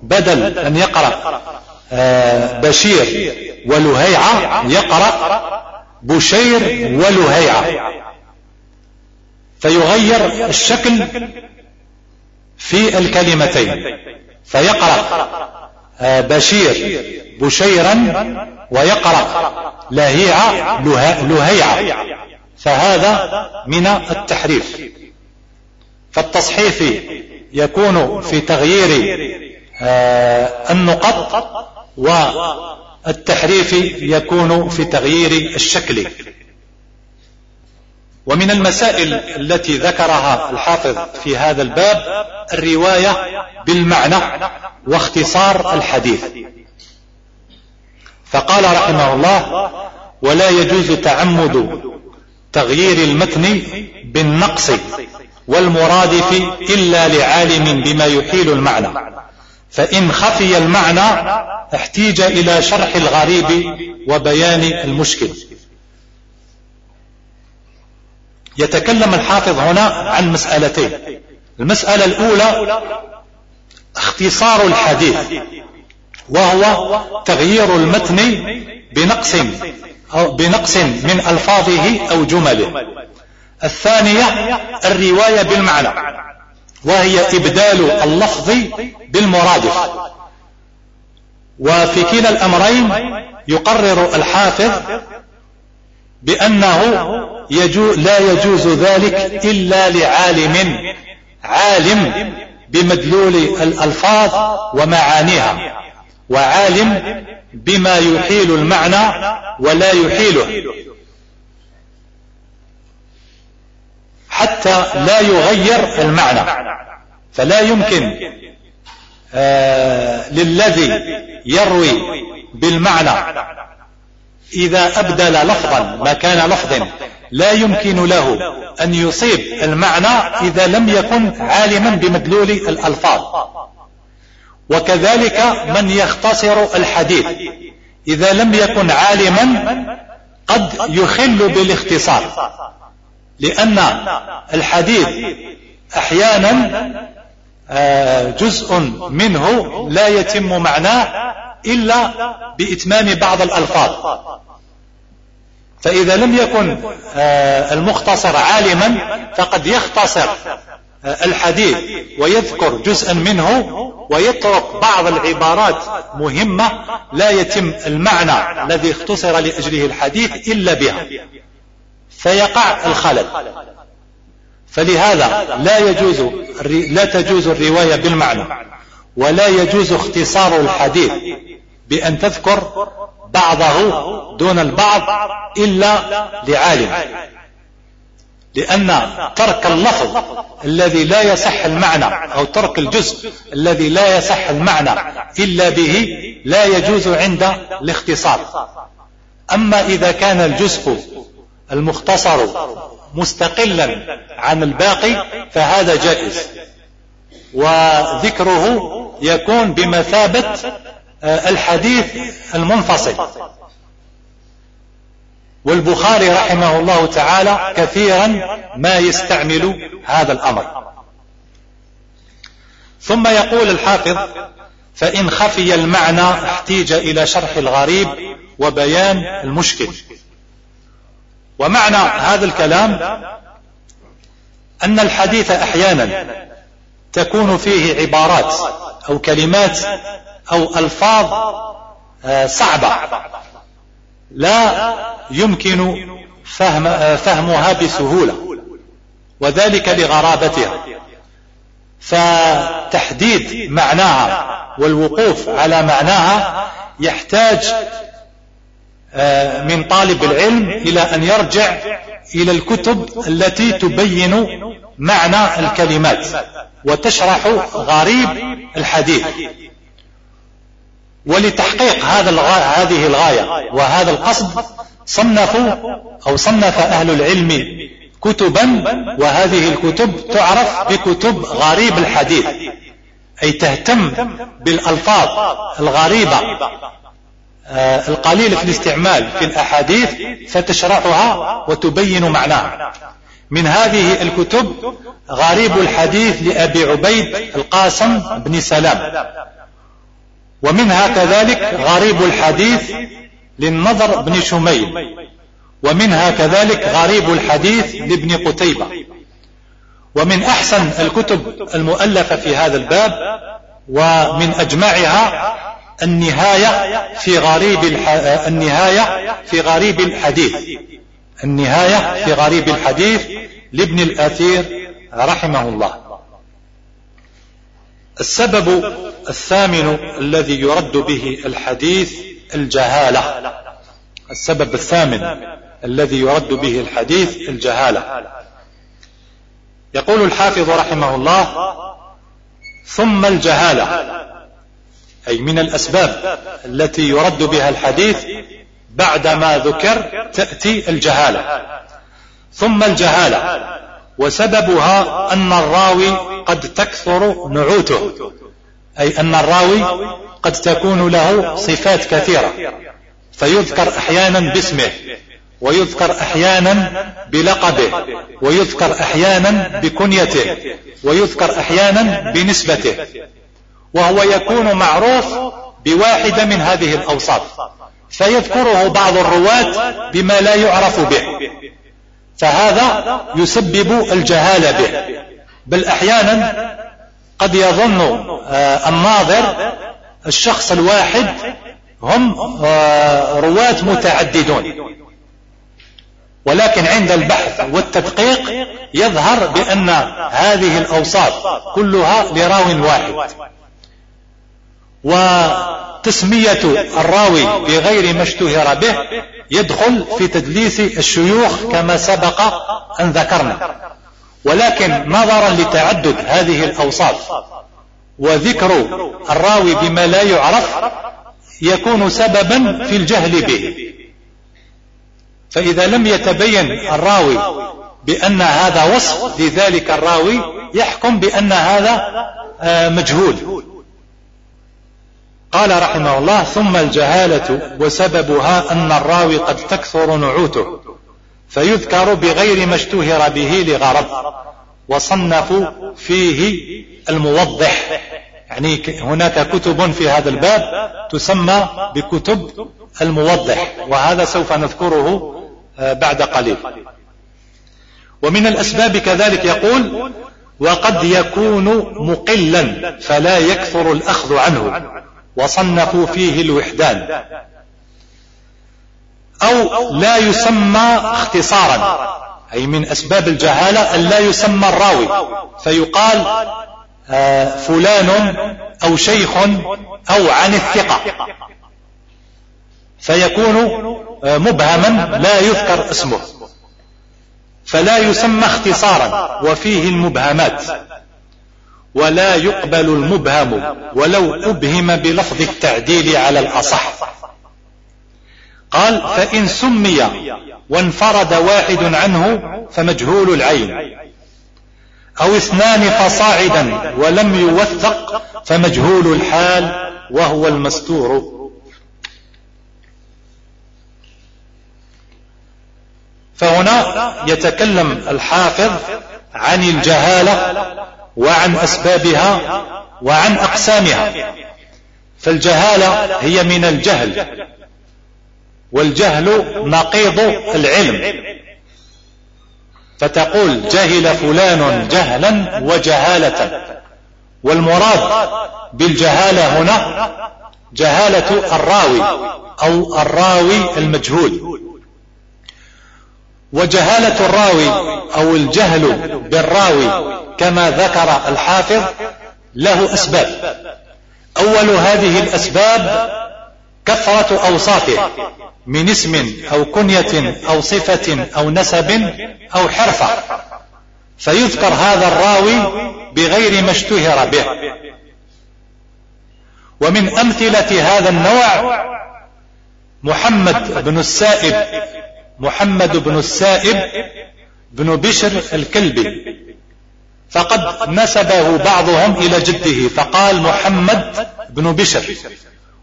بدل أن يقرأ بشير ولهيعة يقرأ بشير ولهيعة. فيغير الشكل في الكلمتين. فيقرأ آه، بشير بشيرا ويقرأ لهيعة لهيعة. فهذا من التحريف. فالتصحيف يكون في تغيير آه، النقط والتحريف يكون في تغيير الشكل. ومن المسائل التي ذكرها الحافظ في هذا الباب الرواية بالمعنى واختصار الحديث. فقال رحمه الله ولا يجوز تعمد تغيير المتن بالنقص والمرادف إلا لعالم بما يحيل المعنى فإن خفي المعنى احتيج إلى شرح الغريب وبيان المشكل. يتكلم الحافظ هنا عن مسألتين. المسألة الأولى اختصار الحديث وهو تغيير المتن بنقص أو بنقص من ألفاظه أو جمله. الثانية الرواية بالمعنى. وهي إبدال اللفظ بالمرادف وفي كلا الأمرين يقرر الحافظ بأنه يجو لا يجوز ذلك إلا لعالم عالم بمدلول الألفاظ ومعانيها وعالم بما يحيل المعنى ولا يحيله. حتى لا يغير المعنى. فلا يمكن آه للذي يروي بالمعنى. إذا أبدل لفظا مكان لفظ لا يمكن له أن يصيب المعنى إذا لم يكن عالما بمدلول الألفاظ. وكذلك من يختصر الحديث إذا لم يكن عالما قد يخل بالاختصار. لأن الحديث أحيانا آه، جزء منه لا يتم معناه إلا بإتمام بعض الألفاظ. فإذا لم يكن آه، المختصر عالما فقد يختصر آه، الحديث ويذكر جزءا منه ويترك بعض العبارات مهمة لا يتم المعنى الذي اختصر لأجله الحديث إلا بها. فيقع الخلل. فلهذا لا يجوز لا تجوز الرواية بالمعنى ولا يجوز اختصار الحديث بأن تذكر بعضه دون البعض إلا لعالم. لأن ترك اللفظ الذي لا يصح المعنى أو ترك الجزء الذي لا يصح المعنى إلا به لا يجوز عند الاختصار. أما إذا كان الجزء المختصر مستقلا عن الباقي فهذا جائز. وذكره يكون بمثابة آه، الحديث المنفصل. والبخاري رحمه الله تعالى كثيرا ما يستعمل هذا الأمر. ثم يقول الحافظ فإن خفي المعنى احتيج إلى شرح الغريب وبيان المشكل. ومعنى هذا الكلام أن الحديث أحيانا تكون فيه عبارات أو كلمات أو ألفاظ آه، صعبة. لا يمكن فهم آه، فهمها بسهولة وذلك لغرابتها. فتحديد معناها والوقوف على معناها يحتاج من طالب العلم إلى أن يرجع إلى الكتب التي تبين معنى الكلمات وتشرح غريب الحديث. ولتحقيق هذا الغاية هذه الغاية وهذا القصد صنفوا أو صنف أهل العلم كتبا وهذه الكتب تعرف بكتب غريب الحديث أي تهتم بالألفاظ الغريبة آه، القليلة في الاستعمال في الأحاديث فتشرحها وتبين معناها من هذه الكتب غريب الحديث لأبي عبيد القاسم بن سلام. ومنها كذلك غريب الحديث للنظر بن شميل. ومنها كذلك غريب الحديث لابن قتيبة. ومن أحسن الكتب المؤلفة في هذا الباب ومن أجمعها النهاية في غريب النهاية في غريب الحديث. النهاية في غريب الحديث لابن الأثير رحمه الله. السبب الثامن الذي يرد به الحديث الجهالة. السبب الثامن الذي يرد به الحديث الجهالة. يقول الحافظ رحمه الله ثم الجهالة أي من الأسباب التي يرد بها الحديث بعدما ذكر تأتي الجهالة. ثم الجهالة وسببها أن الراوي قد تكثر نعوته أي أن الراوي قد تكون له صفات كثيرة فيذكر أحيانا باسمه ويذكر أحيانا بلقبه ويذكر أحيانا بكنيته ويذكر أحيانا بنسبته وهو يكون معروف بواحدة من هذه الأوصاف. فيذكره بعض الرواة بما لا يعرف به. فهذا يسبب الجهالة به. بل أحيانا قد يظن آه، الناظر الشخص الواحد هم آه، رواة متعددون. ولكن عند البحث والتدقيق يظهر بأن هذه الأوصاف كلها لراو واحد. وتسمية الراوي بغير ما اشتهر به يدخل في تدليس الشيوخ كما سبق أن ذكرنا. ولكن نظرا لتعدد هذه الأوصاف وذكر الراوي بما لا يعرف يكون سببا في الجهل به. فإذا لم يتبين الراوي بأن هذا وصف لذلك الراوي يحكم بأن هذا آه، مجهول. قال رحمه الله ثم الجهالة وسببها أن الراوي قد تكثر نعوته فيذكر بغير ما اشتهر به لغرض وصنفوا فيه الموضح. يعني هناك كتب في هذا الباب تسمى بكتب الموضح وهذا سوف نذكره آه، بعد قليل. ومن الأسباب كذلك يقول وقد يكون مقلا فلا يكثر الأخذ عنه. وصنفوا فيه الوحدان. أو لا يسمى اختصارا أي من أسباب الجهالة أن لا يسمى الراوي. فيقال آه، فلان أو شيخ أو عن الثقة. فيكون آه، مبهما لا يذكر اسمه. فلا يسمى اختصارا وفيه المبهمات. ولا يقبل المبهم ولو أبهم بلفظ التعديل على الأصح. قال فإن سمي وانفرد واحد عنه فمجهول العين. أو اثنان فصاعدا ولم يوثق فمجهول الحال وهو المستور. فهنا يتكلم الحافظ عن الجهالة وعن أسبابها وعن أقسامها. فالجهالة هي من الجهل والجهل نقيض العلم. فتقول جهل فلان جهلا وجهالة والمراد بالجهالة هنا جهالة الراوي أو الراوي المجهول. وجهالة الراوي أو الجهل بالراوي كما ذكر الحافظ له أسباب. أول هذه الأسباب كثرة أوصافه من اسم أو كنية أو صفة أو نسب أو حرفة. فيذكر هذا الراوي بغير ما اشتهر به. ومن أمثلة هذا النوع محمد بن السائب محمد بن السائب بن بشر الكلبي. فقد نسبه بعضهم إلى جده فقال محمد بن بشر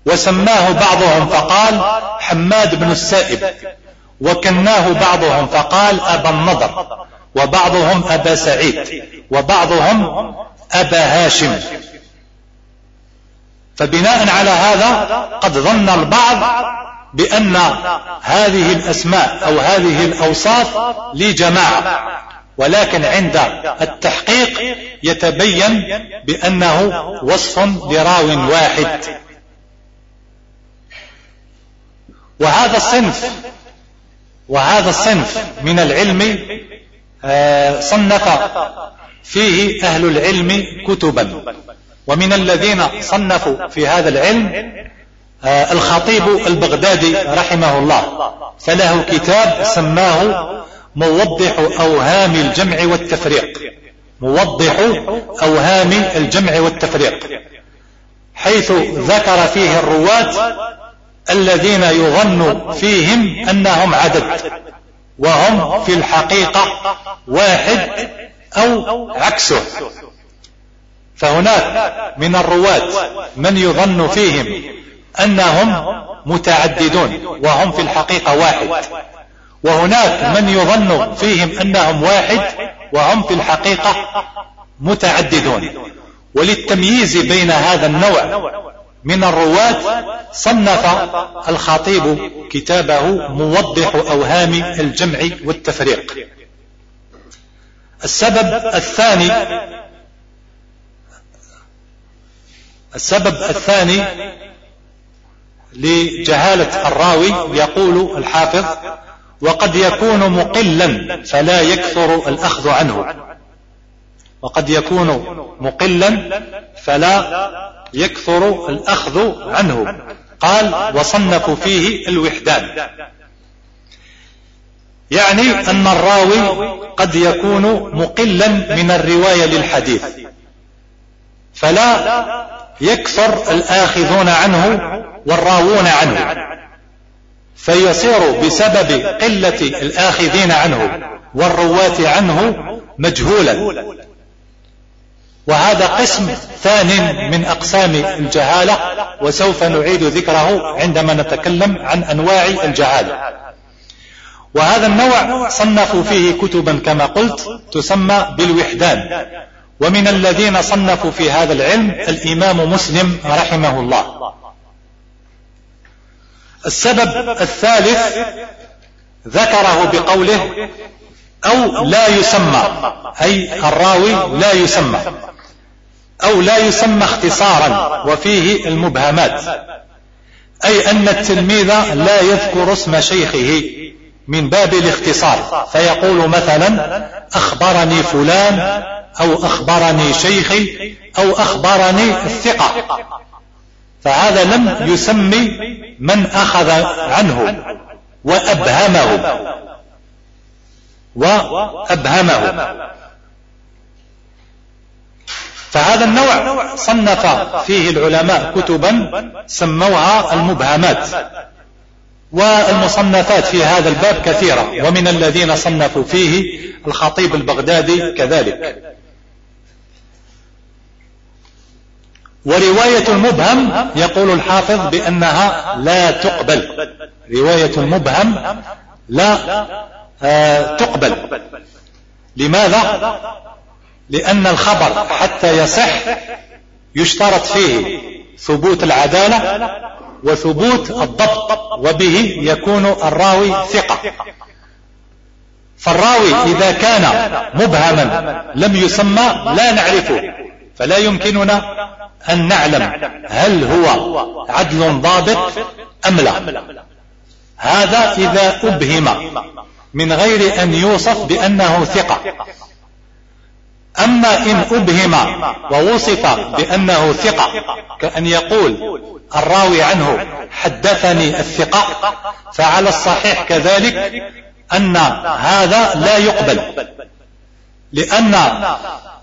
وسماه بعضهم فقال حماد بن السائب وكناه بعضهم فقال أبا النضر وبعضهم أبا سعيد وبعضهم أبا هاشم. فبناء على هذا قد ظن البعض بأن هذه الأسماء أو هذه الأوصاف لجماعة. ولكن عند التحقيق يتبين بأنه وصف لراو واحد. وهذا الصنف وهذا الصنف من العلم آه، صنف فيه أهل العلم كتبا. ومن الذين صنفوا في هذا العلم الخطيب البغدادي رحمه الله. فله كتاب سماه موضح أوهام الجمع والتفريق. موضح أوهام الجمع والتفريق. حيث ذكر فيه الرواة الذين يظن فيهم أنهم عدد وهم في الحقيقة واحد أو عكسه. فهناك من الرواة من يظن فيهم أنهم متعددون وهم في الحقيقة واحد. وهناك من يظن فيهم أنهم واحد وهم في الحقيقة متعددون. وللتمييز بين هذا النوع من الرواة صنف الخطيب كتابه موضح أوهام الجمع والتفريق. السبب الثاني السبب الثاني لجهالة الراوي يقول الحافظ وقد يكون مقلا فلا يكثر الأخذ عنه. وقد يكون مقلا فلا يكثر الأخذ عنه. قال وصنفوا فيه الوحدان. يعني أن الراوي قد يكون مقلا من الرواية للحديث فلا يكثر الآخذون عنه والراوون عنه. فيصير بسبب قلة الآخذين عنه والرواة عنه مجهولا. وهذا قسم ثان من أقسام الجهالة وسوف نعيد ذكره عندما نتكلم عن أنواع الجهالة. وهذا النوع صنفوا فيه كتبا كما قلت تسمى بالوحدان. ومن الذين صنفوا في هذا العلم الإمام مسلم رحمه الله. السبب الثالث ذكره بقوله أو لا يسمى أي الراوي لا يسمى أو لا يسمى اختصارا وفيه المبهمات أي أن التلميذ لا يذكر اسم شيخه من باب الاختصار فيقول مثلا أخبرني فلان أو أخبرني شيخي أو أخبرني الثقة. فهذا لم يسمي من أخذ عنه وأبهمه. وأبهمه. فهذا النوع صنف فيه العلماء كتبا سموها المبهمات والمصنفات في هذا الباب كثيرة ومن الذين صنفوا فيه الخطيب البغدادي كذلك. ورواية المبهم يقول الحافظ بأنها لا تقبل. رواية المبهم لا آه تقبل. لماذا؟ لأن الخبر حتى يصح يشترط فيه ثبوت العدالة وثبوت الضبط وبه يكون الراوي ثقة. فالراوي إذا كان مبهما لم يسمى لا نعرفه. فلا يمكننا أن نعلم هل هو عدل ضابط أم لا. هذا إذا أبهم من غير أن يوصف بأنه ثقة. أما إن أبهم ووصف بأنه ثقة كأن يقول الراوي عنه حدثني الثقة فعلى الصحيح كذلك أن هذا لا يقبل لأن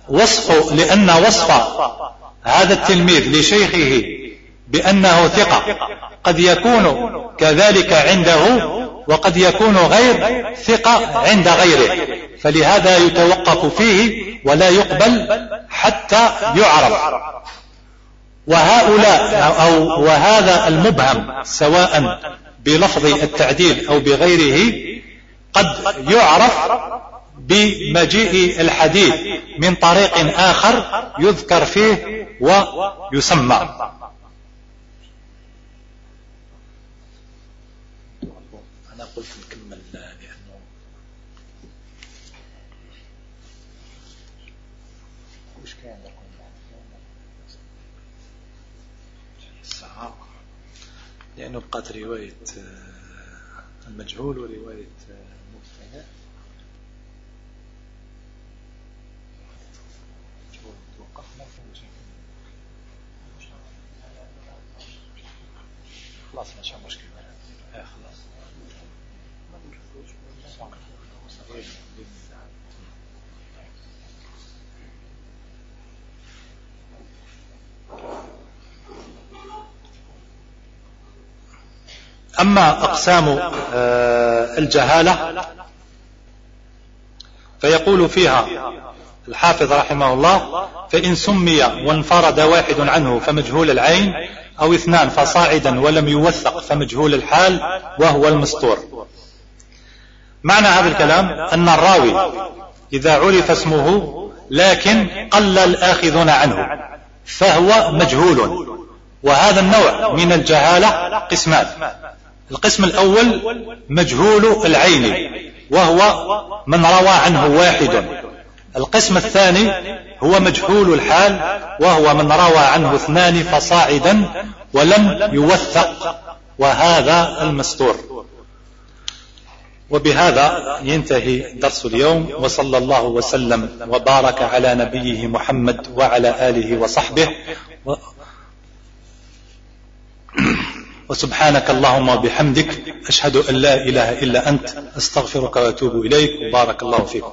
وصف لأن وصف هذا التلميذ لشيخه بأنه ثقة. قد يكون كذلك عنده وقد يكون غير ثقة عند غيره. فلهذا يتوقف فيه ولا يقبل حتى يعرف. وهؤلاء أو وهذا المبهم سواء بلفظ التعديل أو بغيره قد يعرف بمجيء الحديث من طريق آخر يذكر فيه ويسمى. أنا قلت نكمل لأنه وش كان الساعة لأنه بقات رواية آه، المجهول ورواية المبتدأ خلاص ماشي مشكلة. خلاص. أما أقسام آه، الجهالة فيقول فيها الحافظ رحمه الله فإن سمي وانفرد واحد عنه فمجهول العين أو اثنان فصاعدا ولم يوثق فمجهول الحال وهو المستور. معنى هذا الكلام أن الراوي إذا عرف اسمه لكن قل الآخذون عنه فهو مجهول. وهذا النوع من الجهالة قسمان. القسم الأول مجهول العين وهو من روى عنه واحد. القسم الثاني هو مجهول الحال وهو من روى عنه اثنان فصاعدا ولم يوثق وهذا المستور. وبهذا ينتهي درس اليوم وصلى الله وسلم وبارك على نبيه محمد وعلى آله وصحبه وسبحانك اللهم وبحمدك أشهد أن لا إله إلا أنت أستغفرك وأتوب إليك وبارك الله فيكم.